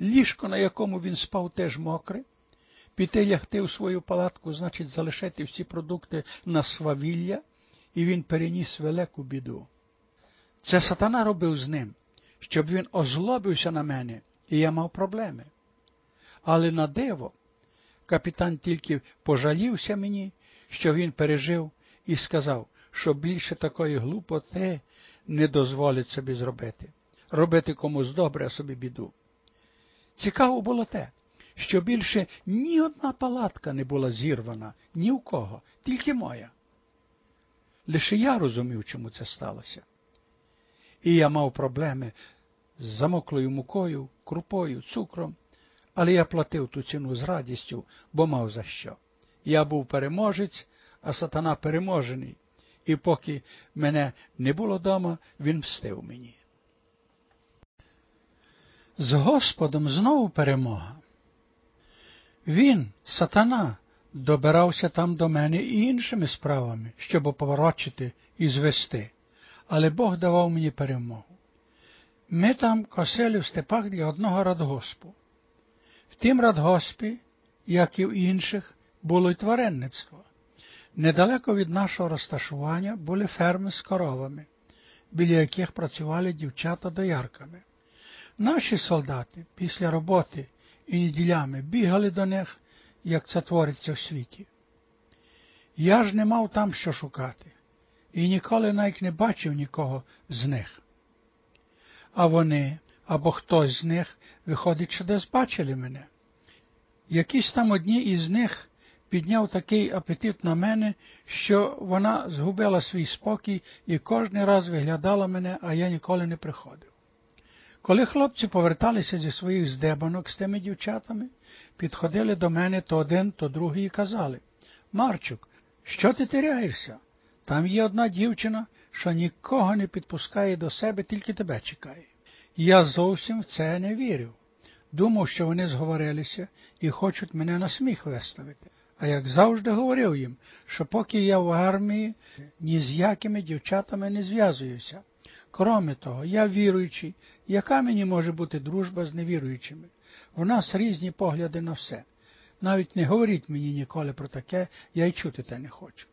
ліжко, на якому він спав, теж мокре. Піти лягти у свою палатку, значить, залишити всі продукти на свавілля, і він переніс велику біду. Це сатана робив з ним, щоб він озлобився на мене, і я мав проблеми. Але на диво, капітан тільки пожалівся мені, що він пережив, і сказав, що більше такої глупоти не дозволить собі зробити, робити комусь добре, а собі біду. Цікаво було те, що більше ні одна палатка не була зірвана, ні в кого, тільки моя. Лише я розумів, чому це сталося. І я мав проблеми з замоклою мукою, крупою, цукром, але я платив ту ціну з радістю, бо мав за що. Я був переможець, а сатана переможений, і поки мене не було дома, він мстив мені. З Господом знову перемога. Він, сатана, добирався там до мене і іншими справами, щоб оповорочити і звести, але Бог давав мені перемогу. Ми там косили в степах для одного радгоспу. В тім радгоспі, як і в інших, було й тваринництво. Недалеко від нашого розташування були ферми з коровами, біля яких працювали дівчата доярками. Наші солдати після роботи і неділями бігали до них, як це твориться в світі. Я ж не мав там що шукати, і ніколи навіть не бачив нікого з них. А вони або хтось з них, виходить, що десь бачили мене. Якісь там одні із них підняв такий апетит на мене, що вона згубила свій спокій і кожен раз виглядала мене, а я ніколи не приходив. Коли хлопці поверталися зі своїх здебанок з тими дівчатами, підходили до мене то один, то другий і казали Марчук, що ти теряєшся? Там є одна дівчина, що нікого не підпускає до себе, тільки тебе чекає. Я зовсім в це не вірив. Думав, що вони зговорилися і хочуть мене на сміх виставити. А як завжди говорив їм, що поки я в армії, ні з якими дівчатами не зв'язуюся. Кроме того, я віруючий, яка мені може бути дружба з невіруючими? В нас різні погляди на все. Навіть не говоріть мені ніколи про таке, я й чути те не хочу.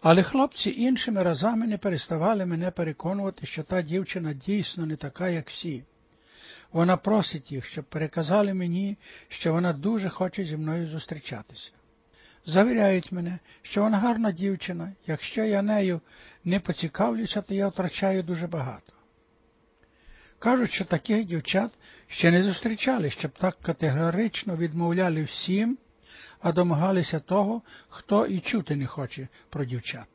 Але хлопці іншими разами не переставали мене переконувати, що та дівчина дійсно не така, як всі. Вона просить їх, щоб переказали мені, що вона дуже хоче зі мною зустрічатися. Завіряють мене, що вона гарна дівчина, якщо я нею не поцікавлюся, то я втрачаю дуже багато. Кажуть, що таких дівчат ще не зустрічали, щоб так категорично відмовляли всім, а домагалися того, хто і чути не хоче про дівчат.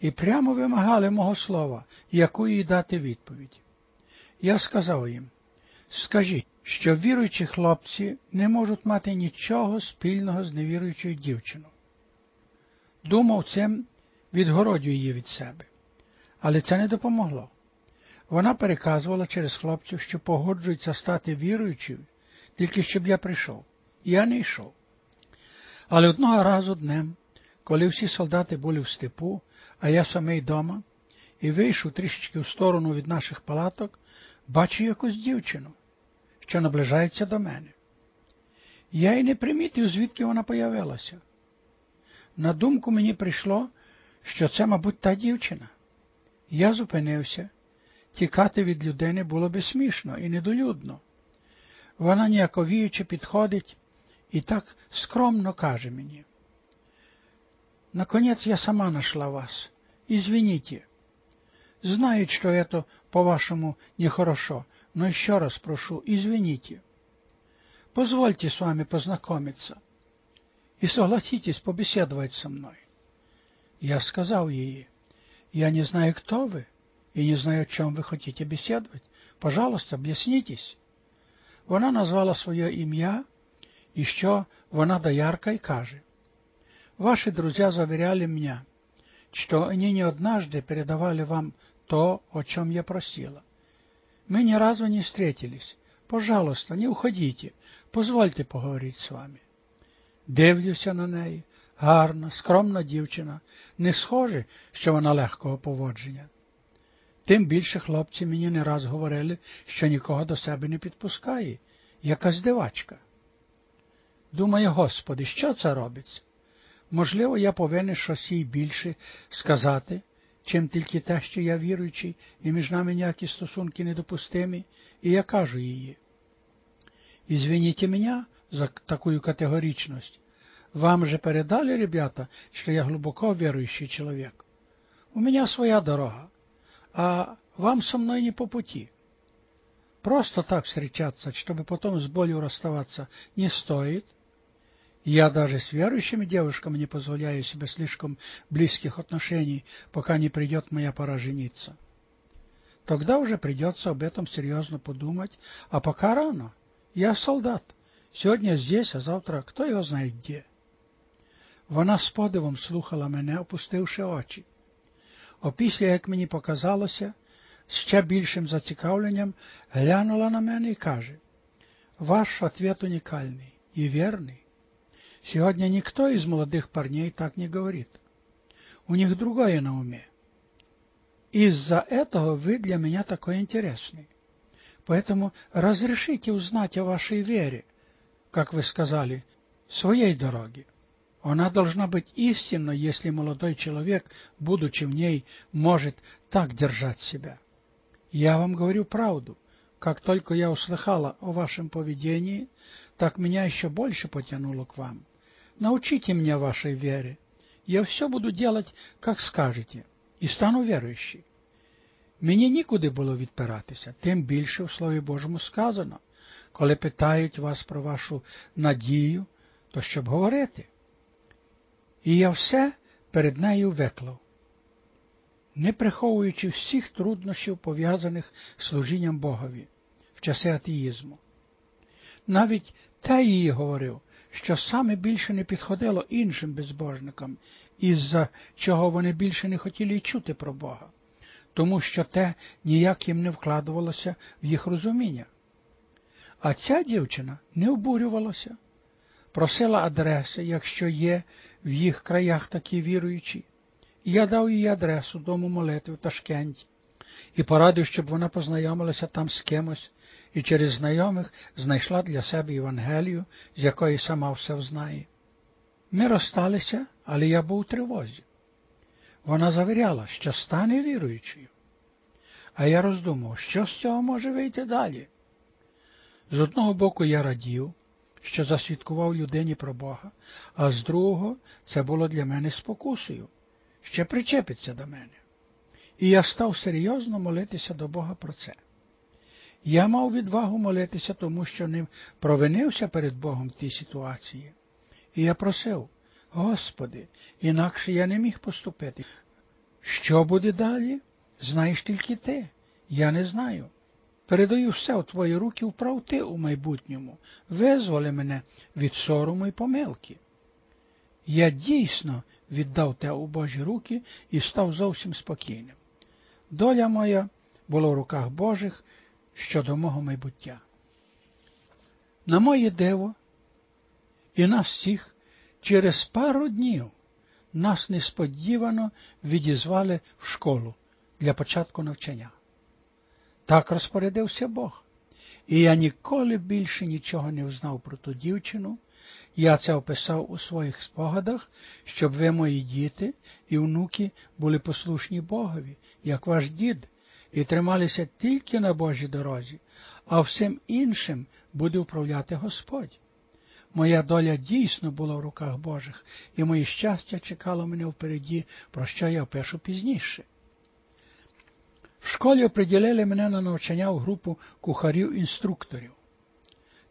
І прямо вимагали мого слова, яку їй дати відповідь. Я сказав їм, скажіть, що віруючі хлопці не можуть мати нічого спільного з невіруючою дівчиною. Думав цим відгородю її від себе, але це не допомогло. Вона переказувала через хлопців, що погоджується стати віруючою, тільки щоб я прийшов. Я не йшов. Але одного разу днем, коли всі солдати були в степу, а я самий дома, і вийшов трішечки в сторону від наших палаток, бачу якусь дівчину, що наближається до мене. Я й не примітив, звідки вона появилася. На думку мені прийшло, що це, мабуть, та дівчина. Я зупинився. Тікати від людини було би смішно і недолюдно. Вона ніяковіючи підходить і так скромно каже мені. Наконец я сама нашла вас. Извините. Знаю, что это, по-вашему, нехорошо, но еще раз прошу, извините. Позвольте с вами познакомиться и согласитесь побеседовать со мной. Я сказал ей, я не знаю, кто вы, и не знаю, о чем вы хотите беседовать. Пожалуйста, объяснитесь. Вона назвала своє ім'я, і що вона доярка й каже. Ваши друзья заверяли меня, что они не однажды передавали вам то, о чем я просила. Мы ни разу не встретились. Пожалуйста, не уходите, позвольте поговорити з вами. Дивлюся на неї, гарна, скромна дівчина, не схоже, що вона легкого поводження. Тим більше хлопці мені не раз говорили, що нікого до себе не підпускає, якась дивачка. Думаю, Господи, що це робиться? Можливо, я повинен щось їй більше сказати, чим тільки те, що я віруючий, і між нами ніякі стосунки недопустимі, і я кажу її. Извините меня за такую категоричность. Вам же передали, ребята, что я глубоко верующий человек. У меня своя дорога, а вам со мной не по пути. Просто так встречаться, чтобы потом с болью расставаться, не стоит. Я даже с верующими девушками не позволяю себе слишком близких отношений, пока не придет моя пора жениться. Тогда уже придется об этом серьезно подумать, а пока рано. Я солдат. Сьогодні здесь, а завтра хто його знає де. Вона з подивом слухала мене, опустивши очі. Опісля, як мені показалося, з ще більшим зацікавленням глянула на мене і каже, ваш ответ уникальный и верный. Сегодня никто из молодых парней так не говорит. У них другое на уме. Из-за этого вы для меня такой интересный. Поэтому разрешите узнать о вашей вере, как вы сказали, своей дороге. Она должна быть истинной, если молодой человек, будучи в ней, может так держать себя. Я вам говорю правду. Как только я услыхала о вашем поведении, так меня еще больше потянуло к вам. Научите меня вашей вере. Я все буду делать, как скажете, и стану верующей. Мені нікуди було відпиратися, тим більше в Слові Божому сказано, коли питають вас про вашу надію, то щоб говорити. І я все перед нею виклав, не приховуючи всіх труднощів, пов'язаних з служінням Богові в часи атеїзму. Навіть те її говорив, що саме більше не підходило іншим безбожникам, із-за чого вони більше не хотіли й чути про Бога тому що те ніяк їм не вкладувалося в їх розуміння. А ця дівчина не обурювалася, просила адреси, якщо є в їх краях такі віруючі. Я дав їй адресу дому молитви в Ташкенті і порадив, щоб вона познайомилася там з кимось і через знайомих знайшла для себе Євангелію, з якої сама все знає. Ми розсталися, але я був у тривозі. Вона завіряла, що стане віруючою. А я роздумав, що з цього може вийти далі. З одного боку я радів, що засвідкував людині про Бога, а з другого це було для мене спокусою, ще причепиться до мене. І я став серйозно молитися до Бога про це. Я мав відвагу молитися, тому що не провинився перед Богом в тій ситуації. І я просив, Господи, інакше я не міг поступити. Що буде далі? Знаєш тільки ти. Я не знаю. Передаю все у твої руки вправ ти у майбутньому. Визволи мене від сорому і помилки. Я дійсно віддав те у Божі руки і став зовсім спокійним. Доля моя була в руках Божих щодо мого майбуття. На моє диво і нас всіх Через пару днів нас несподівано відізвали в школу для початку навчання. Так розпорядився Бог. І я ніколи більше нічого не взнав про ту дівчину. Я це описав у своїх спогадах, щоб ви, мої діти і внуки, були послушні Богові, як ваш дід, і трималися тільки на Божій дорозі, а всім іншим буде управляти Господь. Моя доля дійсно була в руках Божих, і моє щастя чекало мене впереді, про що я пишу пізніше. В школі оприділили мене на навчання у групу кухарів-інструкторів.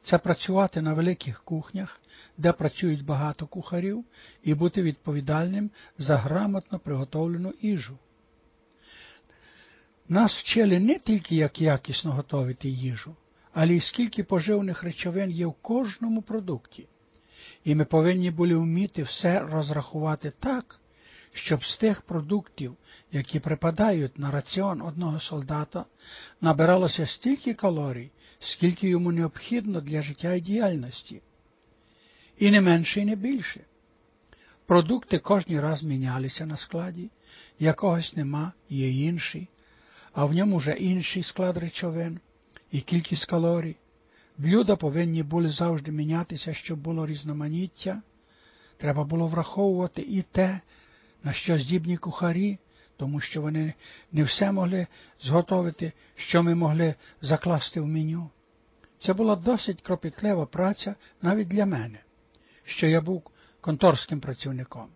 Це працювати на великих кухнях, де працюють багато кухарів, і бути відповідальним за грамотно приготовлену їжу. Нас вчили не тільки як якісно готувати їжу, але й скільки поживних речовин є в кожному продукті. І ми повинні були вміти все розрахувати так, щоб з тих продуктів, які припадають на раціон одного солдата, набиралося стільки калорій, скільки йому необхідно для життя і діяльності. І не менше, і не більше. Продукти кожен раз мінялися на складі, якогось нема, є інший, а в ньому вже інший склад речовин і кількість калорій. Блюда повинні були завжди мінятися, щоб було різноманіття. Треба було враховувати і те, на що здібні кухарі, тому що вони не все могли зготовити, що ми могли закласти в меню. Це була досить кропітлива праця навіть для мене, що я був конторським працівником.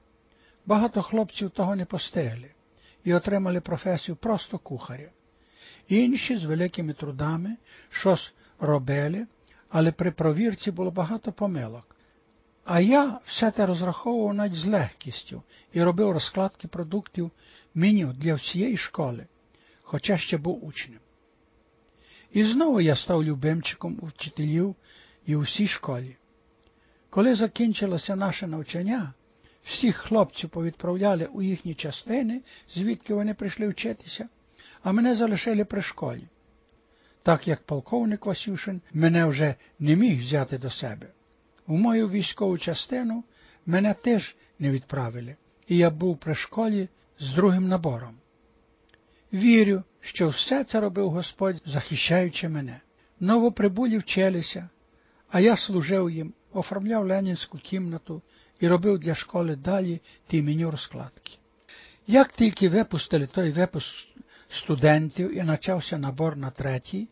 Багато хлопців того не постигли і отримали професію просто кухаря. Інші з великими трудами щось робили, але при провірці було багато помилок. А я все те розраховував навіть з легкістю і робив розкладки продуктів меню для всієї школи, хоча ще був учнем. І знову я став любимчиком у вчителів і у всій школі. Коли закінчилося наше навчання, всіх хлопців повідправляли у їхні частини, звідки вони прийшли вчитися, а мене залишили при школі, так як полковник Васюшин мене вже не міг взяти до себе. У мою військову частину мене теж не відправили, і я був при школі з другим набором. Вірю, що все це робив Господь, захищаючи мене. Новоприбулі вчилися, а я служив їм, оформляв ленінську кімнату і робив для школи далі ті меню розкладки. Як тільки випустили той випуск студентів і почався набор на третій,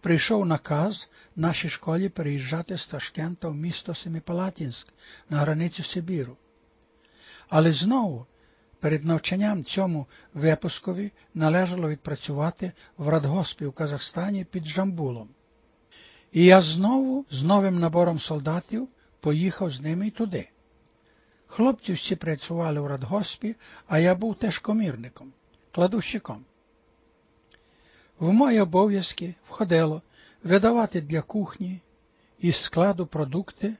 прийшов наказ нашій школі переїжджати з Ташкента в місто Семипалатінськ на границю Сибіру. Але знову перед навчанням цьому випускові належало відпрацювати в радгоспі в Казахстані під Жамбулом. І я знову з новим набором солдатів поїхав з ними туди. Хлопці всі працювали в радгоспі, а я був теж комірником, кладущиком. В мої обов'язки входило видавати для кухні із складу продукти,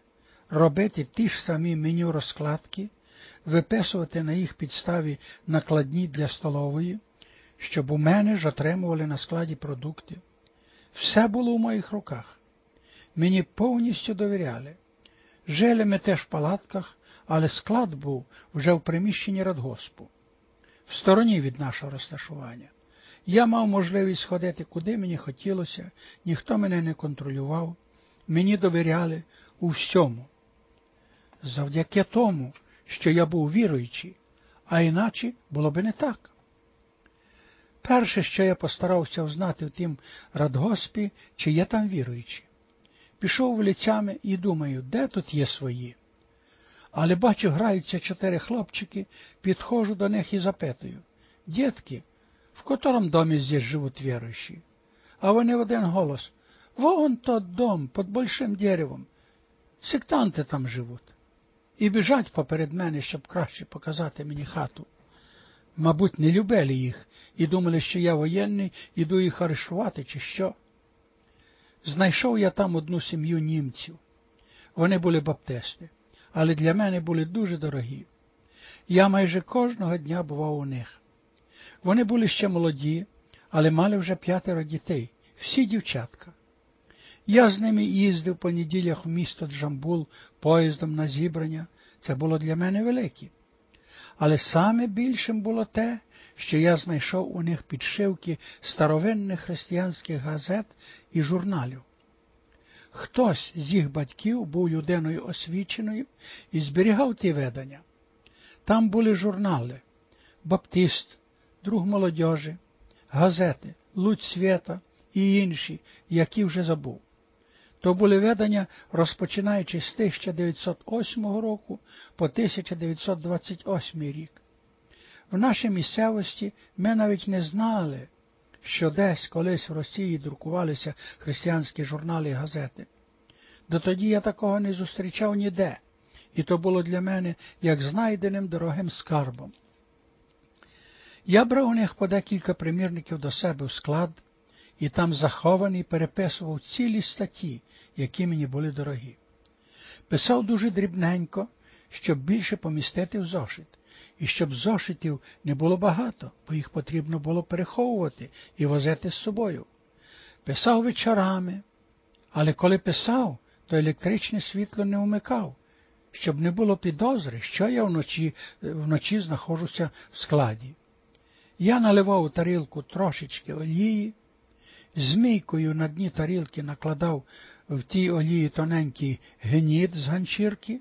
робити ті ж самі меню розкладки, виписувати на їх підставі накладні для столової, щоб у мене ж отримували на складі продукти. Все було в моїх руках. Мені повністю довіряли. Жили ми теж в палатках, але склад був вже в приміщенні радгоспу, в стороні від нашого розташування. Я мав можливість ходити, куди мені хотілося, ніхто мене не контролював, мені довіряли у всьому. Завдяки тому, що я був віруючий, а іначе було би не так. Перше, що я постарався взнати в тім радгоспі, чи є там віруючі. Пішов вулицями і думаю, де тут є свої. Але бачу, граються чотири хлопчики, підходжу до них і запитую Дітки, в котором домі здесь живуть віруючі? А вони в один голос Вон тот дом під большим деревом. Сектанти там живуть. І біжать поперед мене, щоб краще показати мені хату. Мабуть, не любили їх і думали, що я воєнний, іду їх арештувати, чи що. Знайшов я там одну сім'ю німців. Вони були баптисти, але для мене були дуже дорогі. Я майже кожного дня бував у них. Вони були ще молоді, але мали вже п'ятеро дітей, всі дівчатка. Я з ними їздив по неділях в місто Джамбул поїздом на зібрання. Це було для мене велике. Але саме більшим було те, що я знайшов у них підшивки старовинних християнських газет і журналів. Хтось з їх батьків був людиною освіченою і зберігав ті ведення. Там були журнали Баптист, Друг молодежі, газети, Луч свята і інші, які вже забув. То були ведення, розпочинаючи з 1908 року по 1928 рік. В нашій місцевості ми навіть не знали, що десь колись в Росії друкувалися християнські журнали і газети. Дотоді я такого не зустрічав ніде, і то було для мене як знайденим дорогим скарбом. Я брав у них по декілька примірників до себе в склад і там захований переписував цілі статті, які мені були дорогі. Писав дуже дрібненько, щоб більше помістити в зошит, і щоб зошитів не було багато, бо їх потрібно було переховувати і возити з собою. Писав вечорами, але коли писав, то електричне світло не вмикав, щоб не було підозри, що я вночі вночі знаходжуся в складі. Я наливав у тарілку трошечки олії, змійкою на дні тарілки накладав в тій олії тоненький гніт з ганчірки,